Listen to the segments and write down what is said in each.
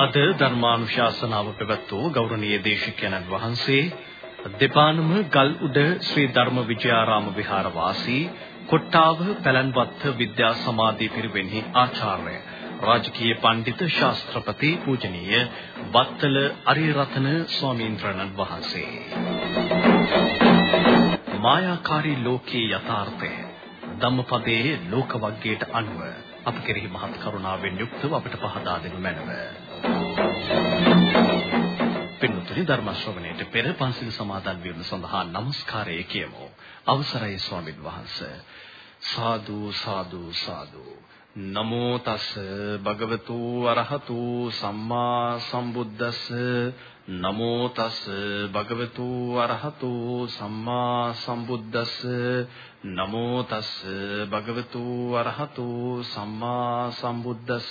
අද ධර්මානුශාසනාව පැවැත්වූ ගෞරවනීය දේශිකයන්න් වහන්සේ දෙපානම ගල් උඩ ශ්‍රී ධර්ම විජයාරාම විහාරවාසී කොට්ටාව පැලන්වත්ත විද්‍යා සමාධි පිරිවෙන්හි ආචාර්ය රාජකීය පඬිතු ශාස්ත්‍රපති පූජනීය වත්තල අරියරතන ස්වාමීන් වහන්සේ මායාකාරී ලෝකේ යථාර්ථය ධම්මපදයේ ලෝකවග්ගයට අනුව අප කෙරෙහි මහත් කරුණාවෙන් යුක්තව අපට පහදා දෙනු මැනව. පින්තුනි ධර්ම ශ්‍රවණයට පෙර පන්සිල් සමාදන් වීම සඳහා নমස්කාරය කියමු. අවසරයි ස්වාමින් වහන්සේ. සාදු සාදු සාදු නමෝ තස් භගවතු අරහතු සම්මා සම්බුද්දස්ස නමෝ තස් භගවතු අරහතු සම්මා සම්බුද්දස්ස නමෝ තස් භගවතු අරහතු සම්මා සම්බුද්දස්ස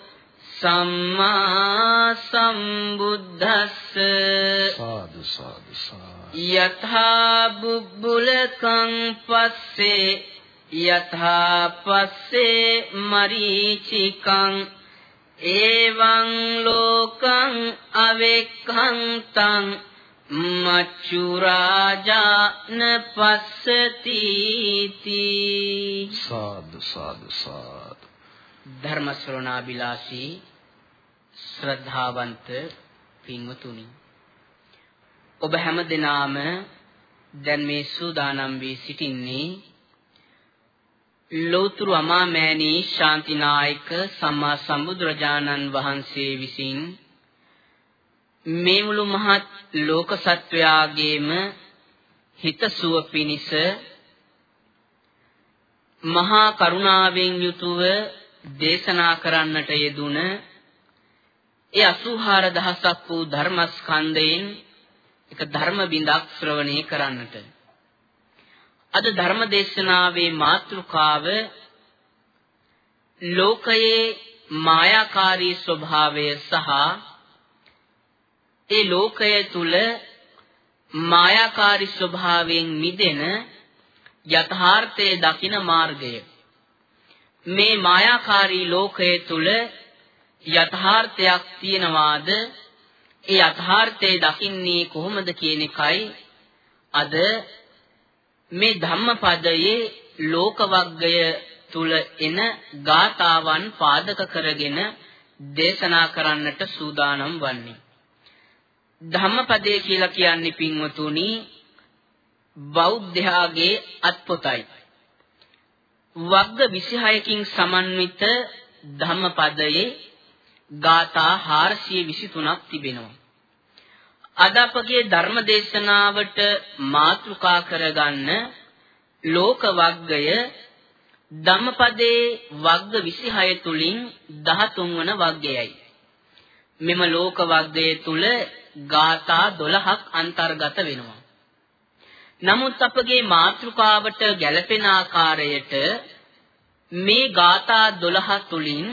සම්මා සම්බුද්දස්ස සාදු සාදු යථා බුබ්බුලකං පස්සේ යථා පස්සේ මරීචිකං එවං ලෝකං අවෙක්ඛං තං මච්චු රාජාන පස්සති සාදු සාදු සාදු. ධර්ම ශ්‍රවණාබිලාසී ශ්‍රද්ධාවන්ත පින්වතුනි ඔබ හැම දිනාම දැන් මේ සූදානම් වී සිටින්නේ ලෝතුරු අමාමෑණී ශාන්තිනායක සම්මා සම්බුදුරජාණන් වහන්සේ විසින් මේ මුළු මහත් ලෝක සත්වයාගේම හිතසුව පිණිස මහා කරුණාවෙන් යුතුව දේශනා කරන්නට යෙදුන ඒ 84000ක් වූ ධර්මස්කන්ධයෙන් එක ධර්ම බිඳක් ශ්‍රවණය කරන්නට. අද ධර්ම දේශනාවේ මාතෘකාව ලෝකයේ මායාකාරී ස්වභාවය සහ ඒ ලෝකය තුල මායාකාරී ස්වභාවයෙන් මිදෙන යථාර්ථයේ දකින මාර්ගය. මේ මායාකාරී ලෝකයේ තුල යථාර්ථයක් තියනවාද? ඒ යථාර්ථය දකින්නේ කොහොමද කියන එකයි අද මේ ධම්මපදයේ ලෝකවග්ගය තුල එන ගාතාවන් පාදක කරගෙන දේශනා කරන්නට සූදානම් වන්නේ. ධම්මපදයේ කියලා කියන්නේ පින්වතුනි බෞද්ධයාගේ අත්පොතයි. වග්ග 26කින් සමන්විත ධම්මපදයේ ගාථා 423ක් තිබෙනවා. අද අපගේ ධර්ම දේශනාවට මාතෘකා කරගන්න ලෝක වග්ගය ධම්මපදයේ වග්ග 26 තුලින් 13 වන වග්ගයයි. මෙම ලෝක වග්ගය තුල ගාථා 12ක් අන්තර්ගත වෙනවා. නමුත් අපගේ මාතෘකාවට ගැළපෙන ආකාරයට මේ ගාථා 12 තුලින්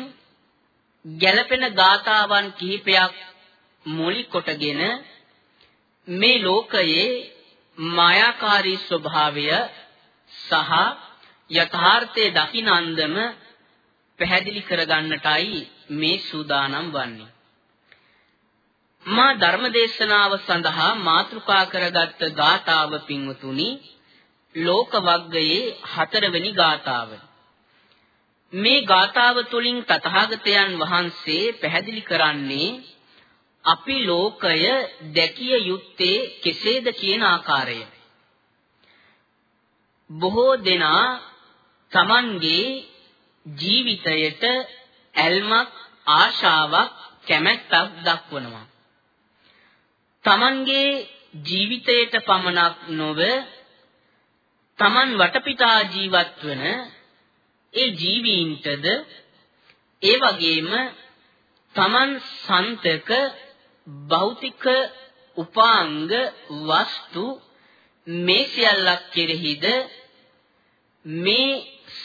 ගැළපෙන ගාථාවන් කිහිපයක් මූලික කොටගෙන මේ ලෝකයේ මායාකාරී ස්වභාවය සහ යථාර්ථයේ දකින්නන්දම පැහැදිලි කරගන්නටයි මේ සූදානම් වන්නේ මා ධර්මදේශනාව සඳහා මාතෘකා කරගත් ගාථාව පින්වතුනි ලෝක වග්ගයේ හතරවෙනි ගාථාව. මේ ගාථාව තුලින් තථාගතයන් වහන්සේ පැහැදිලි කරන්නේ අපි ලෝකය දැකිය යුත්තේ කෙසේද කියන ආකාරය. බොහෝ දෙනා Tamanගේ ජීවිතයට ඇල්මක් ආශාවක් කැමැත්තක් දක්වනවා. තමන්ගේ ජීවිතයට පමණක් නොව තමන් වටපිටා ජීවත් වන ඒ ජීවීන්ටද ඒ වගේම තමන් සන්තක භෞතික උපාංග වස්තු මේ සියල්ලක් කෙරෙහිද මේ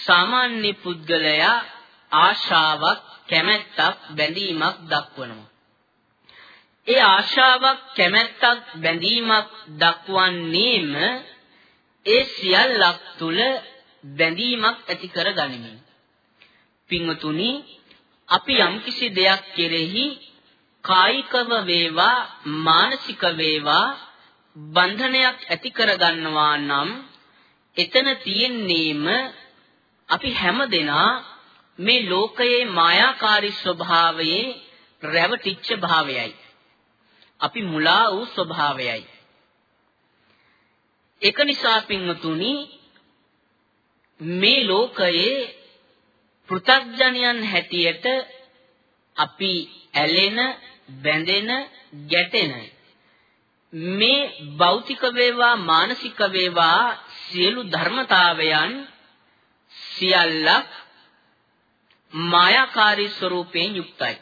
සාමාන්‍ය පුද්ගලයා ආශාවක් කැමැත්තක් බැඳීමක් දක්වනවා. ඒ ආශාවක් කැමැත්තක් බැඳීමක් දක්වන්නේම ඒ සියල්ලක් තුල බැඳීමක් ඇති කර ගනිමින්. පින්වතුනි අපි යම්කිසි දෙයක් කෙරෙහි කායිකව වේවා මානසික වේවා බන්ධනයක් ඇති කරගන්නවා නම් එතන තියෙන්නේම අපි හැමදෙනා මේ ලෝකයේ මායාකාරී ස්වභාවයේ රැවටිච්ච භාවයයි. අපි මුලා වූ ස්වභාවයයි. ඒක නිසා පින්වතුනි මේ ලෝකයේ පෘථග්ජනයන් හැටියට අපි ඇලෙන බැඳෙන ගැටෙන මේ භෞතික වේවා මානසික වේවා සියලු ධර්මතාවයන් සියල්ලක් මායාකාරී ස්වરૂපයෙන් යුක්තයි.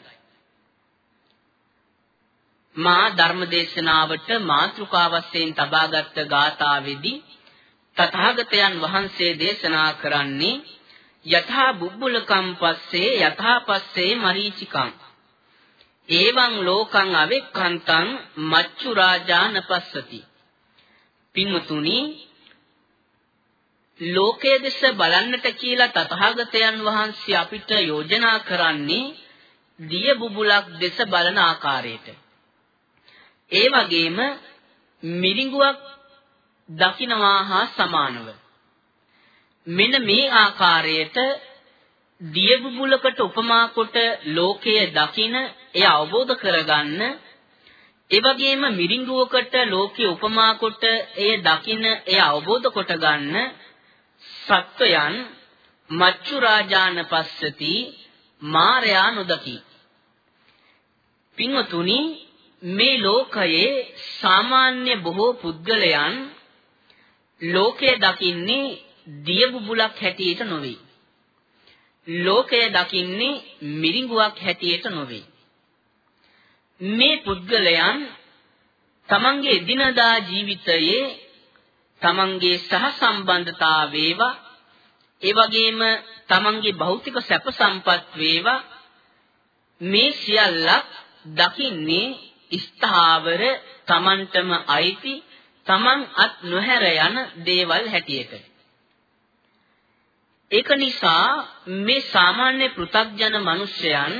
මා ධර්මදේශනාවට මාතෘකා වශයෙන් තබාගත් ගාථාවේදී තථාගතයන් වහන්සේ දේශනා කරන්නේ යථා බුබ්බුලකම් පස්සේ යථා පස්සේ මරීචිකං එවං ලෝකං අවෙක්ඛන්තං මච්චු රාජාන පස්සති පින්වතුනි ලෝකයේ දෙස බලන්නට කියලා තථාගතයන් වහන්සේ අපිට යෝජනා කරන්නේ දිය බුබුලක් දෙස බලන ආකාරයට. ඒ වගේම මිරිඟුවක් දකින්නවා හා සමානව. මෙන්න මේ ආකාරයට දිය බුබුලකට උපමා කොට ලෝකය දකින එය අවබෝධ කරගන්න ඒ වගේම මිරිඟුවකට ලෝකේ උපමා කොට එය දකින එය අවබෝධ කොට ගන්න සත්වයන් මච්චු රාජාන පස්සති මාරයා නොදකි පින්වතුනි මේ ලෝකයේ සාමාන්‍ය බොහෝ පුද්ගලයන් ලෝකය දකින්නේ දිය බුබුලක් හැටියට නොවේ ලෝකය දකින්නේ මිරිඟුවක් හැටියට නොවේ. මේ පුද්ගලයන් තමන්ගේ දිනදා ජීවිතයේ තමන්ගේ සහසම්බන්ධතා වේවා ඒ වගේම තමන්ගේ භෞතික සැප සම්පත් වේවා මේ සියල්ලක් දකින්නේ ස්ථාවර තමන්ටම අයිති තමන් අත් නොහැර යන දේවල් හැටියට. ඒක නිසා මේ සාමාන්‍ය පෘථග්ජන මිනිසයන්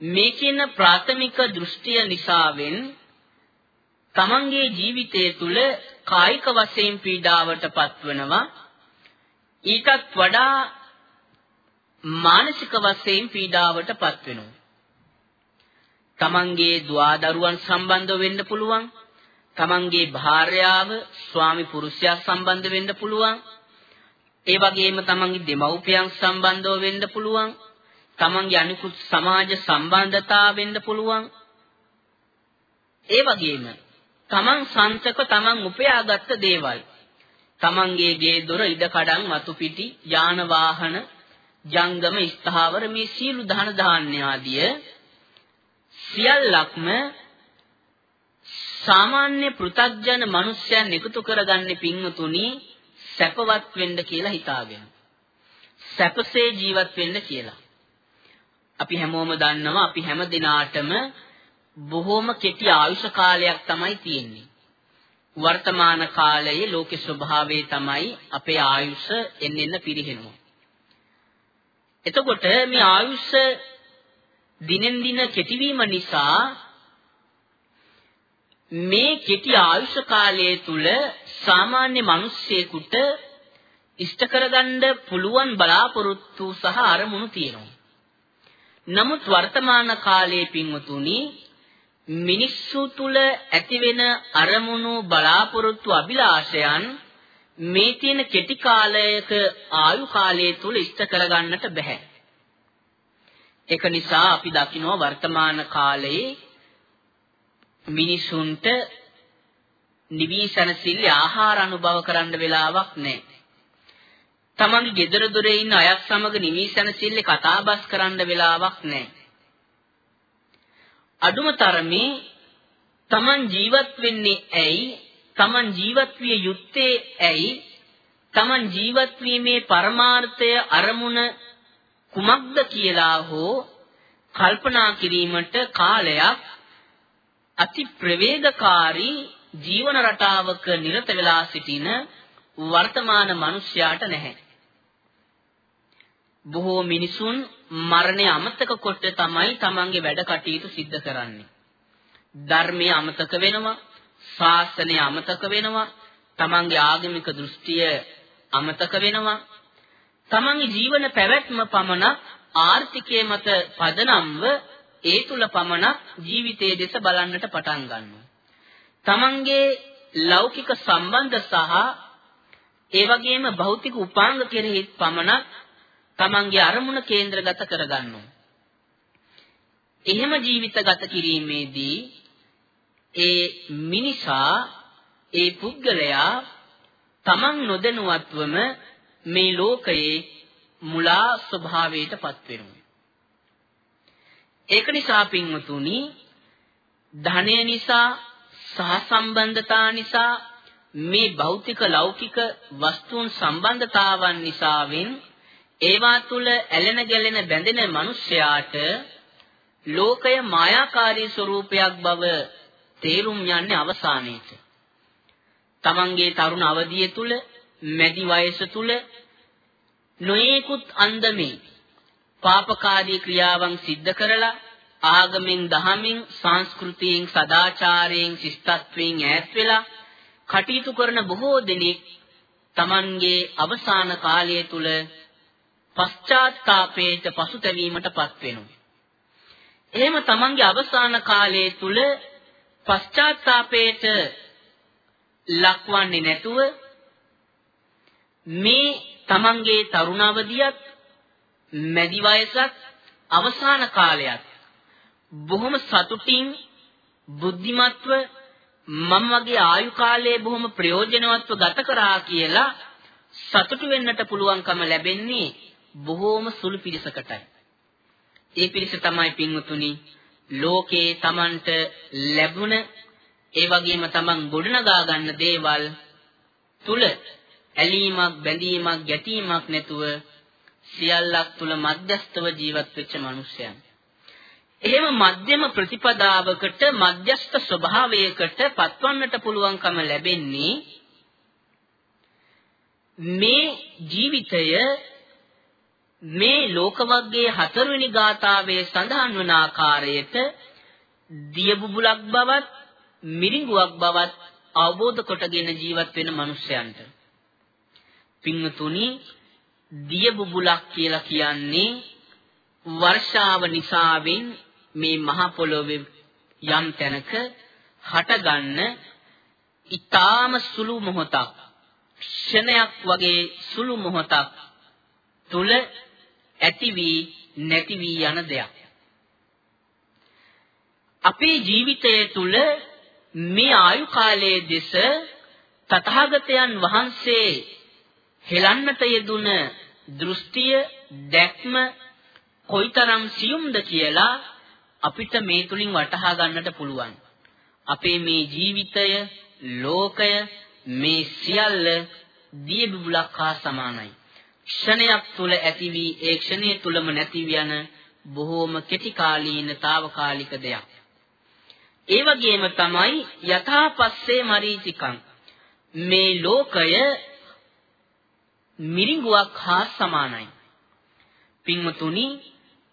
මේ කියන ප්‍රාථමික දෘෂ්ටිය නිසාවෙන් තමන්ගේ ජීවිතය තුළ කායික වශයෙන් පීඩාවට පත්වනවා. ඊටත් වඩා මානසික වශයෙන් පීඩාවට පත්වෙනවා. තමන්ගේ දුවදරුවන් සම්බන්ධ වෙන්න පුළුවන්. තමන්ගේ භාර්යාව ස්වාමි පුරුෂයා සම්බන්ධ වෙන්න පුළුවන් ඒ වගේම තමන්ගේ දෙමව්පියන් සම්බන්ධව වෙන්න පුළුවන්. තමන්ගේ අනිකුත් සමාජ සම්බන්ධතා වෙන්න පුළුවන්. ඒ වගේම තමන් සංචක තමන් උපයාගත්ත දේවල් තමන්ගේ ගේ දොර ඉඩකඩම් වතු පිටි යාන වාහන ජංගම ස්ථාවර මේ සීළු ධන ධාන්‍ය ආදිය සියල්ලක්ම සාමාන්‍ය පෘථග්ජන මිනිසයන් එකතු කරගන්නේ පින්වතුනි සැපවත් වෙන්න කියලා හිතාගෙන. සැපසේ ජීවත් වෙන්න කියලා. අපි හැමෝම දන්නවා අපි හැම දිනාටම බොහෝම කෙටි ආයුෂ කාලයක් තමයි තියෙන්නේ. වර්තමාන කාලයේ ලෝක ස්වභාවය තමයි අපේ ආයුෂ එන්න එන්න පිරිහෙනවා. එතකොට මේ ආයුෂ දිනෙන් දින කෙටිවීම නිසා මේ කෙටි ආයුෂ කාලය තුල සාමාන්‍ය මිනිස්සෙකුට ඉෂ්ට කරගන්න පුළුවන් බලාපොරොත්තු සහ අරමුණු තියෙනවා. නමුත් වර්තමාන කාලයේ පින්වතුනි මිනිස්සු තුල ඇතිවෙන අරමුණු බලාපොරොත්තු අභිලාෂයන් මේ තියෙන කෙටි කාලයක ආයු කාලය තුල ඉෂ්ට කරගන්නට බෑ. ඒක නිසා අපි දකිනවා වර්තමාන කාලයේ මිනිසුන්ට නිවිසනසිල්ල ආහාර අනුභව කරන්න වෙලාවක් නැහැ. තමන්ගේ ගෙදර දොරේ ඉන්න අයත් සමග නිවිසනසිල්ල කතාබස් කරන්න වෙලාවක් නැහැ. අඩුම තරමේ තමන් ජීවත් වෙන්නේ ඇයි? තමන් ජීවත් විය යුත්තේ ඇයි? තමන් ජීවත් වීමේ පරමාර්ථය අරමුණ කුමක්ද කියලා හෝ කල්පනා කිරීමට කාලයක් අති ප්‍රවේගකාරී ජීවන රටාවක නිරත වෙලා සිටින වර්තමාන මිනිසයාට නැහැ. බොහෝ මිනිසුන් මරණය අමතක කොට තමයි තමන්ගේ වැඩ කටයුතු සිද්ධ කරන්නේ. ධර්මය අමතක වෙනවා, ශාසනය අමතක වෙනවා, තමන්ගේ ආගමික දෘෂ්ටිය අමතක වෙනවා. තමන්ගේ ජීවන පැවැත්ම පමණක් ආර්ථිකයේ මත පදනම්ව ඒ තුල පමණක් ජීවිතයේ දෙස බලන්නට පටන් ගන්නවා. තමන්ගේ ලෞකික සම්බන්ධ සහ ඒ වගේම භෞතික උපාංග කෙරෙහි පමණක් තමන්ගේ අරමුණ කේන්ද්‍රගත කරගන්නවා. එහෙම ජීවිත ගත කිරීමේදී ඒ මිනිසා ඒ පුද්ගලයා තමන් නොදැනුවත්වම මේ ලෝකයේ මුලා ස්වභාවයටපත් වෙනවා. ඒක නිසා පින්වතුනි ධනය නිසා සහසම්බන්ධතා නිසා මේ භෞතික ලෞකික වස්තුන් සම්බන්ධතාවන් නිසාවෙන් ඒවා තුල ඇලෙන ගැලෙන බැඳෙන මිනිසයාට ලෝකය මායාකාරී ස්වરૂපයක් බව තේරුම් යන්නේ අවසානයේට. තමන්ගේ තරුණ අවදිය තුල, මැදි වයස තුල නොයේකුත් අන්දමේ පාපකාදී ක්‍රියාවන් සිද්ධ කරලා ආගමෙන් දහමින් සංස්කෘතියෙන් සදාචාරයෙන් ශිෂ්ටත්වයෙන් ඈත් වෙලා කටයුතු කරන බොහෝ දෙනෙක් Tamanගේ අවසාන කාලය තුල පශ්චාත්තාපයට පසුතැවීමටපත් වෙනවා. එහෙම Tamanගේ අවසාන කාලය තුල පශ්චාත්තාපයට ලක්වන්නේ නැතුව මේ Tamanගේ තරුණවදියත් මැදි වයසත් අවසාන කාලයත් බොහොම සතුටින් බුද්ධිමත්ව මම වගේ ආයු කාලයේ බොහොම ප්‍රයෝජනවත්ව ගත කරා කියලා සතුටු වෙන්නට පුළුවන්කම ලැබෙන්නේ බොහෝම සුළු පිරිසකටයි. ඒ පිරිස තමයි පින්වතුනි ලෝකේ Tamanට ලැබුණ ඒ වගේම Taman ගොඩනගා ගන්න දේවල් තුල ඇලීමක් බැඳීමක් ගැටීමක් නැතුව සියල්ලක් තුල මධ්‍යස්තව ජීවත් වෙච්ච මිනිසයන්. එහෙම මධ්‍යම ප්‍රතිපදාවකට මධ්‍යස්ත ස්වභාවයකට පත්වන්නට පුළුවන්කම ලැබෙන්නේ මේ ජීවිතය මේ ලෝකවග්ගයේ හතරවෙනි ගාථාවේ සඳහන් වන ආකාරයට දිය බුබුලක් බවත් මිරිඟුවක් බවත් අවබෝධ කොටගෙන ජීවත් වෙන මිනිසයන්ට පින්තුනි දිය බුබුලක් කියලා කියන්නේ වර්ෂාව නිසාවෙන් මේ මහ පොළොවේ යම් තැනක හටගන්න ඊටාම සුළු මොහොතක් ක්ෂණයක් වගේ සුළු මොහොතක් තුල ඇති වී නැති වී යන දෙයක්. අපේ ජීවිතය තුල මේ ආයු කාලයේ දෙස තථාගතයන් වහන්සේ හෙලන්නට යෙදුන දෘෂ්ටිය දැක්ම කොයිතරම් සියුම්ද කියලා අපිට මේ තුලින් වටහා ගන්නට පුළුවන්. අපේ මේ ජීවිතය, ලෝකය, මේ සියල්ල දිය බුබුලක් හා සමානයි. ක්ෂණයක් තුල ඇති වී ඒ ක්ෂණය තුලම නැති යන බොහෝම කෙටි කාලීන తాවකාලික දෙයක්. ඒ වගේම තමයි යථාපස්සේ මරීචිකං මේ ලෝකය මිරිඟුවක් හා සමානයි. පින්වතුනි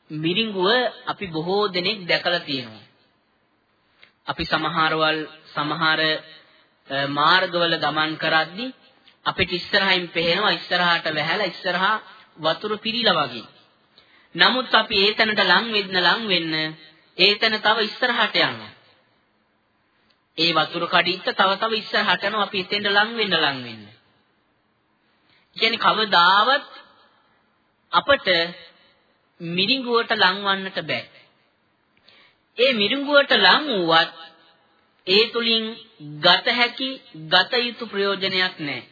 මිරිඟුව අපි බොහෝ දෙනෙක් දැකලා තියෙනවා. අපි සමහරවල් සමහර මාර්ගවල ගමන් කරද්දී අපිට ඉස්සරහින් පේනවා ඉස්සරහට වැහැලා ඉස්සරහා වතුර පිරීලා වගේ. නමුත් අපි ඒතනට ලං වෙන්න ලං වෙන්න ඒතන තව ඉස්සරහට යනවා. ඒ වතුර කඩਿੱත්ත තව තව ඉස්සරහට යනවා අපි එතෙන්ට ලං වෙන්න ලං වෙන්න. කියන්නේ කවදාවත් අපට මිරිඟුවට ලංවන්නට බෑ. ඒ මිරිඟුවට ලං වුවත් ඒ තුලින් ගත හැකි ගත යුතු ප්‍රයෝජනයක් නැහැ.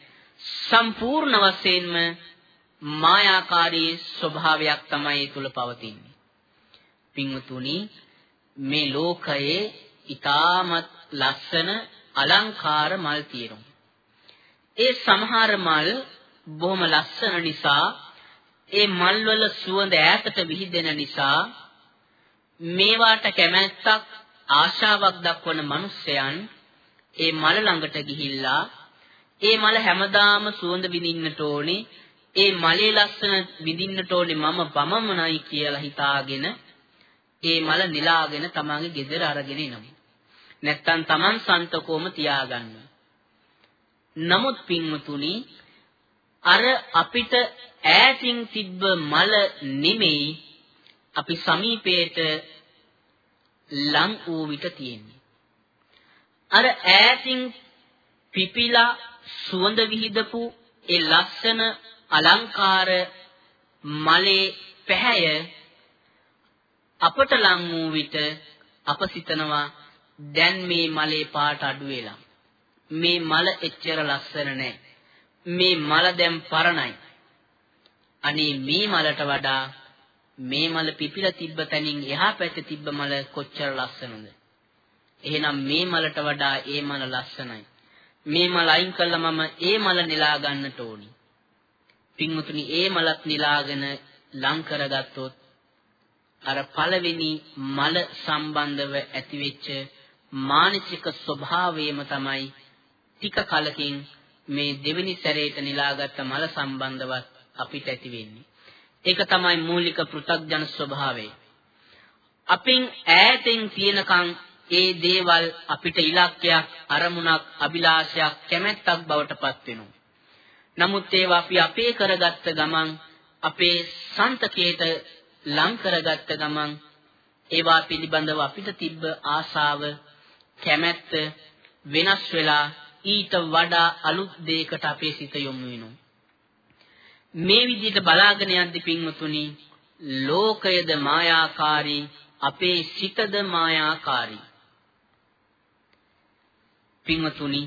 සම්පූර්ණ වශයෙන්ම මායාකාරී ස්වභාවයක් තමයි ඒ තුල පවතින්නේ. පින්වතුනි මේ ලෝකයේ ඊටමත් ලස්සන අලංකාර මල් තියෙනවා. ඒ සමහර මල් බොහොම ලස්සන නිසා ඒ මල් වල සුවඳ ඈතට විහිදෙන නිසා මේවාට කැමැත්තක් ආශාවක් දක්වන මිනිසයන් ඒ මල ළඟට ගිහිල්ලා ඒ මල හැමදාම සුවඳ විඳින්නට ඕනේ ඒ මලේ ලස්සන විඳින්නට ඕනේ මම පමමනයි කියලා හිතාගෙන ඒ මල නිලාගෙන තමන්ගේ ගෙදර අරගෙන එනවා. නැත්තම් තමන් සන්තකෝම තියාගන්න. නමුත් පින්වතුනි අර අපිට ඈතින් තිබ්බ මල නෙමෙයි අපි සමීපයට ලං වූ විට තියෙන්නේ. අර ඈතින් පිපිලා සුවඳ විහිදපු ඒ ලස්සන අලංකාර මලේ පැහැය අපට ලං වූ විට අප සිතනවා දැන් මේ මලේ පාට අඩු වෙලා මේ මල එච්චර ලස්සන නැහැ මේ මල දැන් පරණයි. අනේ මේ මලට වඩා මේ මල පිපිලා තිබ්බ තැනින් එහා පැත්තේ තිබ්බ මල කොච්චර ලස්සනද? එහෙනම් මේ මලට වඩා ඒ මල ලස්සනයි. මේ මල අයින් කළා මම ඒ මල නෙලා ගන්නට ඕනි. පින්වතුනි ඒ මලත් නිලාගෙන ලං කරගත්තොත් අර පළවෙනි මල සම්බන්ධව ඇතිවෙච්ච මානසික ස්වභාවයම තමයි ටික කලකින් මේ දෙවෙනි සැරේට නිලාගත්ත මල සම්බන්ධවත් අපිට ඇති වෙන්නේ. ඒක තමයි මූලික පෘථග්ජන ස්වභාවය. අපින් ඈතින් තියෙනකන් ඒ දේවල් අපිට ඉලක්කයක්, අරමුණක්, අභිලාෂයක්, කැමැත්තක් බවට පත් වෙනවා. නමුත් ඒවා අපි අපේ කරගත්ත ගමන් අපේ සන්තකයට ලං කරගත්ත ගමන් ඒවා පිළිබඳව අපිට තිබ්බ ආසාව කැමැත්ත වෙනස් වෙලා ඊට වඩා අලුත් දෙයකට අපේ සිත යොමු වෙනවා මේ විදිහට බලාගෙන යද්දි පින්වතුනි ලෝකයද මායාකාරී අපේ සිතද මායාකාරී පින්වතුනි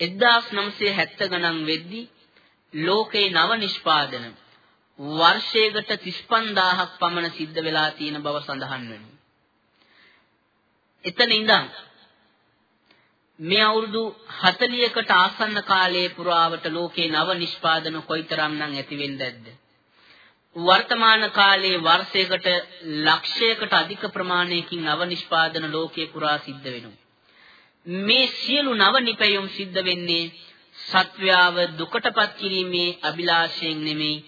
1970 ගණන් වෙද්දී ලෝකේ නව නිෂ්පාදන වර්ෂයකට 35000ක් පමණ සිද්ධ වෙලා තියෙන බව සඳහන් වෙනවා. එතන ඉඳන් මේ අවුරුදු 40කට ආසන්න කාලයේ පුරාවට ලෝකේ නව නිෂ්පාදන කොයිතරම්නම් ඇති වෙන්නේද? වර්තමාන කාලයේ වර්ෂයකට ලක්ෂයකට අධික ප්‍රමාණයකින් නව නිෂ්පාදන ලෝකේ පුරා සිද්ධ වෙනවා. මේ සියලු නව නිපැයුම් සිද්ධ වෙන්නේ සත්වයාව දුකටපත් කිරීමේ අභිලාෂයෙන් නෙමෙයි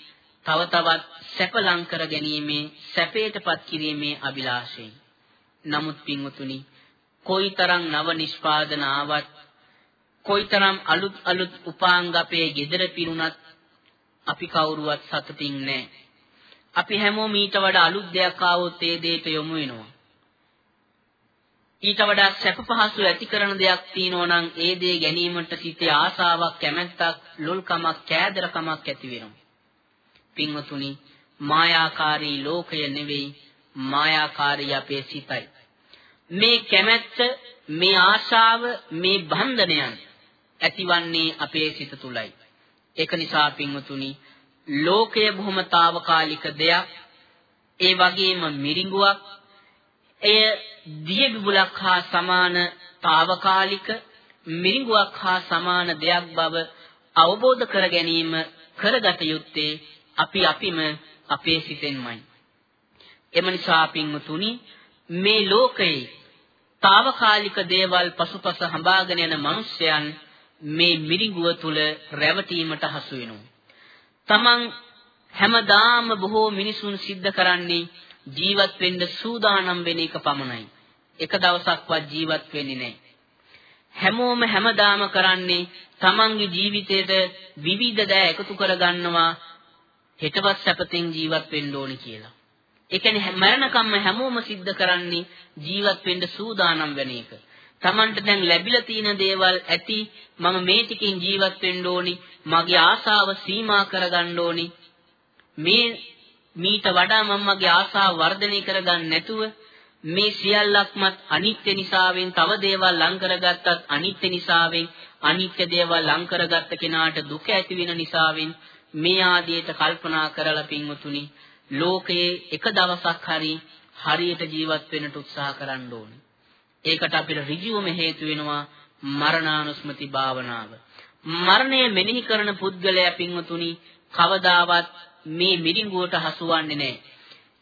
තව තවත් සැප ලං කර ගැනීමේ සැපයටපත් කිරීමේ අභිලාෂයෙන්. නමුත් පින්වතුනි කොයිතරම් නව නිෂ්පාදන ආවත් කොයිතරම් අලුත් අලුත් උපාංග අපේ gedara පිරුණත් අපි කවුරුවත් සතුටින් නැහැ. අපි හැමෝම ඊට වඩා අලුත් දෙයක් ආවොත් ඒ දෙයට යොමු වෙනවා. ඊට වඩා සැප පහසු ඇති කරන දෙයක් තියෙනවා නම් ඒ දේ ගැනීමට සිතේ ආසාවක් කැමැත්තක් ලොල්කමක් කෑදරකමක් ඇති වෙනවා. පින්වතුනි මායාකාරී ලෝකය නෙවෙයි මායාකාරී අපේ සිතයි. මේ කැමැත්ත මේ ආශාව මේ බන්ධනයන් ඇතිවන්නේ අපේ සිත තුලයි. ඒක නිසා පින්වතුනි ලෝකය බොහොම తాවකාලික දෙයක්. ඒ වගේම මිරිඟුවක් එය දිය බිබුලක් හා සමාන తాවකාලික මිරිඟුවක් හා සමාන දෙයක් බව අවබෝධ කර ගැනීම කරගත යුත්තේ අපි අපිම අපේ සිතෙන්මයි. එම නිසා පින්වතුනි මේ ලෝකයේ తాවකාලික දේවල් පසුපස හඹාගෙන යන මිනිසයන් මේ මිරිඟුව තුල රැවටීමට හසු වෙනවා. තමන් හැමදාම බොහෝ මිනිසුන් සිද්ධ කරන්නේ ජීවත් වෙන්න සූදානම් වෙන එක පමණයි. එක දවසක්වත් ජීවත් වෙන්නේ නැහැ. හැමෝම හැමදාම කරන්නේ තමන්ගේ ජීවිතයට විවිධ දෑ එකතු කරගන්නවා හෙටවත් සැපතෙන් ජීවත් වෙන්න ඕනි කියලා. ඒ කියන්නේ මරණකම්ම හැමෝම සිද්ධ කරන්නේ ජීවත් වෙන්න සූදානම් වෙන එක. Tamanට දැන් ලැබිලා තියෙන දේවල් ඇති මම මේ ටිකෙන් ජීවත් වෙන්න ඕනි මගේ ආසාව සීමා කරගන්න ඕනි මේ මීට වඩා මම මගේ ආසාව වර්ධනය කරගන්න නැතුව මේ සියල්ලක්මත් අනිත්‍ය නිසාවෙන් තව දේවල් ලං කරගත්තත් අනිත්‍ය නිසාවෙන් අනිත්‍ය දේවල් ලං කරගත්ත කෙනාට දුක ඇති වෙන නිසාවෙන් මේ ආදියට කල්පනා කරලා පින්වතුනි ලෝකයේ එක දවසක් හරි හරියට ජීවත් වෙන්නට උත්සාහ කරන්න ඕනේ. ඒකට අපිට ඍජුවම හේතු වෙනවා මරණානුස්මති භාවනාව. මරණය මෙනෙහි කරන පුද්ගලයා පින්වතුනි කවදාවත් මේ මිරිඟුවට හසුවන්නේ නැහැ.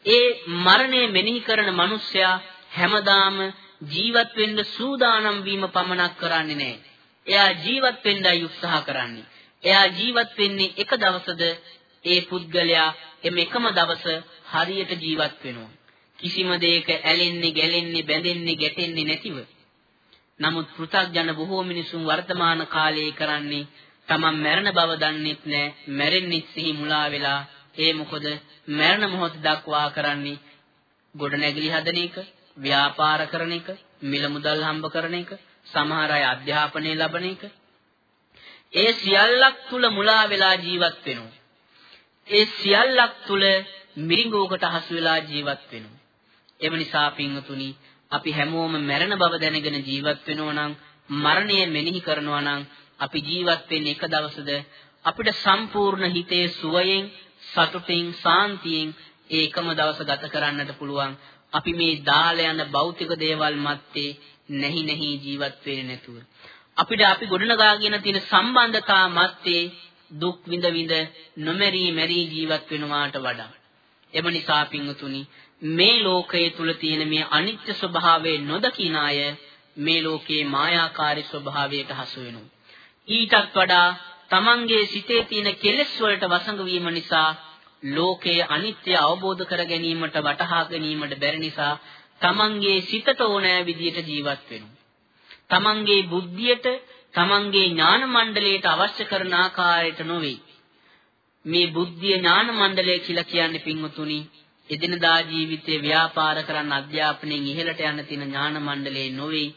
ඒ මරණය මෙනෙහි කරන මිනිසයා හැමදාම ජීවත් වෙන්න සූදානම් වීම පමණක් කරන්නේ නැහැ. එයා ජීවත් වෙන්නයි උත්සාහ කරන්නේ. එයා ජීවත් වෙන්නේ එක දවසද ඒ පුද්ගලයා එම එකම දවස හරියට ජීවත් වෙනවා. කිසිම දෙයක ඇලෙන්නේ, ගැලෙන්නේ, බැඳෙන්නේ, ගැටෙන්නේ නැතිව. නමුත් පෘථග්ජන බොහෝ මිනිසුන් වර්තමාන කාලයේ කරන්නේ තමන් මැරෙන බව දන්නෙත් නැහැ, මැරෙන්නේ සිහි මුලා වෙලා. ඒ මොකද මරණ මොහොත දක්වා කරන්නේ ගොඩනැගිලි හදන එක, ව්‍යාපාර කරන එක, මිල මුදල් හම්බ කරන එක, සමහර අය අධ්‍යාපනය ලබන එක. ඒ සියල්ලක් තුල මුලා වෙලා ජීවත් වෙනවා. ඒ සියල්ලක් තුල මිරිඟුවකට හසු වෙලා ජීවත් වෙනවා. එම නිසා පින්වතුනි අපි හැමෝම මැරෙන බව දැනගෙන ජීවත් වෙනවා නම් මරණය මෙනෙහි කරනවා නම් අපි ජීවත් වෙන්නේ එක දවසද? අපිට සම්පූර්ණ හිතේ සුවයෙන් සතුටින් සාන්තියෙන් ඒකම දවස ගත කරන්නට පුළුවන්. අපි මේ දාල යන භෞතික දේවල් මැත්තේ නැහි නැහි ජීවත් වෙන්නේ නැතුව. අපිට අපි ගොඩනගාගෙන තියෙන සම්බන්ධතා මැත්තේ දුක් විඳ විඳ නොමරි මැරි ජීවත් වෙනවාට වඩා එම නිසා පින්වතුනි මේ ලෝකයේ තුල තියෙන මේ අනිත්‍ය ස්වභාවය නොදකින අය මේ ලෝකේ මායාකාරී ස්වභාවයට හසු වෙනවා. ඊටත් වඩා තමන්ගේ සිතේ තියෙන කෙලෙස් වලට වසඟ වීම නිසා ලෝකයේ අනිත්‍ය අවබෝධ කර ගැනීමට වටහා ගැනීමට බැරි නිසා තමන්ගේ සිතට ඕනෑ විදියට ජීවත් වෙනවා. තමන්ගේ බුද්ධියට තමන්ගේ ඥාන මණ්ඩලයට අවශ්‍ය කරන ආකාරයට නොවේ. මේ බුද්ධිය ඥාන මණ්ඩලය කියලා කියන්නේ පින්වතුනි එදිනදා ජීවිතේ ව්‍යාපාර කරන්න අධ්‍යාපනයෙන් ඉහළට යන තියෙන ඥාන මණ්ඩලයේ නොවේ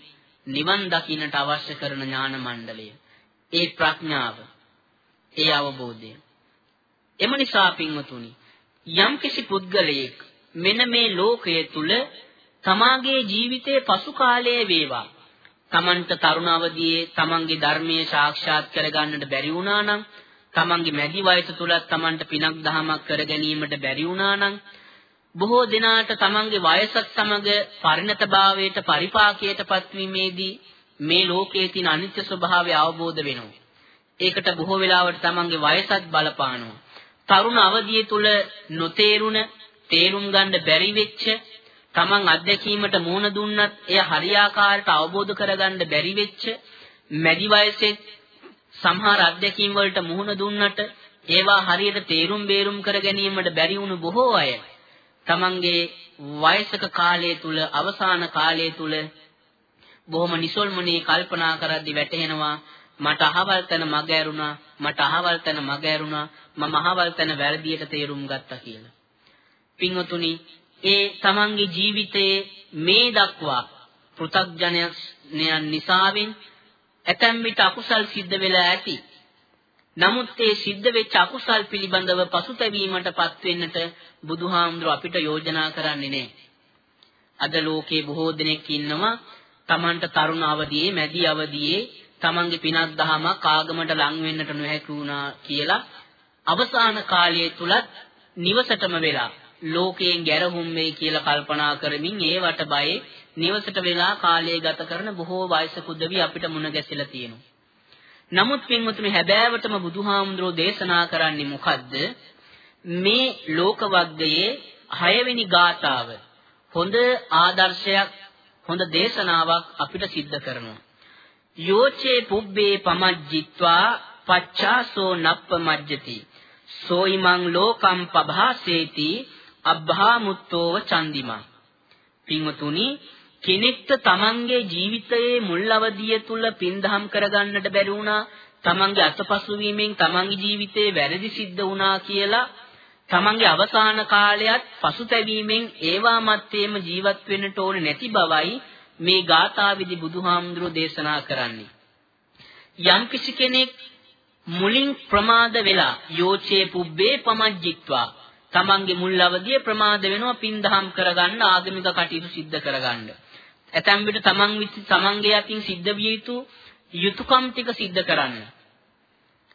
නිවන් දකින්නට අවශ්‍ය කරන ඥාන මණ්ඩලය. ඒ ප්‍රඥාව, ඒ අවබෝධය. එම නිසා පින්වතුනි යම්කිසි පුද්ගලයෙක් මෙන්න මේ ලෝකයේ තුල තමාගේ ජීවිතයේ පසු කාලයේ වේවා තමන්ට තරුණ අවදියේ තමන්ගේ ධර්මයේ සාක්ෂාත් කරගන්නට බැරි වුණා නම් තමන්ගේ මැදි වයස තුලත් තමන්ට පිනක් දහමක් කර ගැනීමට බැරි වුණා නම් බොහෝ දිනාට තමන්ගේ වයසත් සමග පරිණතභාවයට පරිපාකයට පත්වීමේදී මේ ලෝකයේ තියෙන අනිත්‍ය ස්වභාවය අවබෝධ වෙනවා. ඒකට බොහෝ වෙලාවට තමන්ගේ වයසත් බලපානවා. තරුණ අවදියේ තුල නොතේරුණ තේරුම් ගන්න බැරි වෙච්ච තමන් අත්දැකීමට මුහුණ දුන්නත් එය හරියාකාරට අවබෝධ කරගන්න බැරි වෙච්ච මැදි වයසේ සමහර අත්දැකීම් වලට මුහුණ දුන්නට ඒවා හරියට තේරුම් බේරුම් කර ගැනීමට බැරි වුණු බොහෝ අය තමන්ගේ වයසක කාලය තුල අවසාන කාලය තුල බොහොම නිසල්මනේ කල්පනා කරද්දි වැටහෙනවා මට අහවල් තැන මග ඇරුණා මට අහවල් තැන මග ඇරුණා මම අහවල් තැන වැරදියට තේරුම් ගත්තා කියලා. පින්වතුනි ඒ තමන්ගේ ජීවිතයේ මේ දක්වා පෘථග්ජනයන් නිසාවෙන් ඇතැම් විට අකුසල් සිද්ධ වෙලා ඇති. නමුත් ඒ සිද්ධ වෙච්ච අකුසල් පිළිබඳව පසුතැවීමටපත් වෙන්නට බුදුහාමුදුර අපිට යෝජනා කරන්නේ නැහැ. අද ලෝකේ බොහෝ දෙනෙක් ඉන්නවා Tamanට තරුණ අවදියේ මැදි අවදියේ Tamanගේ පිනක් දහමක් ආගමට ලං වෙන්නට නොහැකි වුණා කියලා අවසාන කාලයේ තුලත් නිවසටම වෙලා ලෝකයෙන් ගැරහුම් වෙයි කියලා කල්පනා කරමින් ඒවට බයේ නිවසට වෙලා කාලය ගත කරන බොහෝ වයසක උදවි අපිට මුණ ගැසිලා තියෙනවා. නමුත් පින්වතුනි හැබෑවටම බුදුහාමුදුරෝ දේශනා කරන්නේ මොකද්ද? මේ ලෝක වර්ගයේ 6 වෙනි ගාථාව හොඳ ආදර්ශයක් හොඳ දේශනාවක් අපිට සිද්ධ කරනවා. යෝචේ පුබ්බේ පමජ්ජිත්වා පච්චාසෝ නප්පමජ්ජති සෝයිමං ලෝකම් පභාසේති අබ්භාමුත්තෝව චන්දිමා. පින්වතුනි කෙනෙක්ට තමන්ගේ ජීවිතයේ මුල් අවධිය තුල පින්දහම් කරගන්නට බැරි වුණා තමන්ගේ අතපසු වීමෙන් තමන්ගේ ජීවිතේ වැරදි සිද්ධ වුණා කියලා තමන්ගේ අවසාන කාලයත් පසුතැවීමෙන් ඒවා මැත්තේම ජීවත් වෙන්නට ඕනේ නැති බවයි මේ ගාථාවිදි බුදුහාමුදුරෝ දේශනා කරන්නේ. යම් කිසි කෙනෙක් මුලින් ප්‍රමාද වෙලා යෝචේ පුබ්බේ පමජ්ජිත්වා. තමන්ගේ මුල් අවදියේ ප්‍රමාද වෙනවා පින්දහම් කරගන්න ආගමික කටයුතු සිද්ධ කරගන්න. ඇතැම් විට තමන් තමන්ගේ අතින් සිද්ධ විය යුතු යුතුයකම් ටික සිද්ධ කරන්න.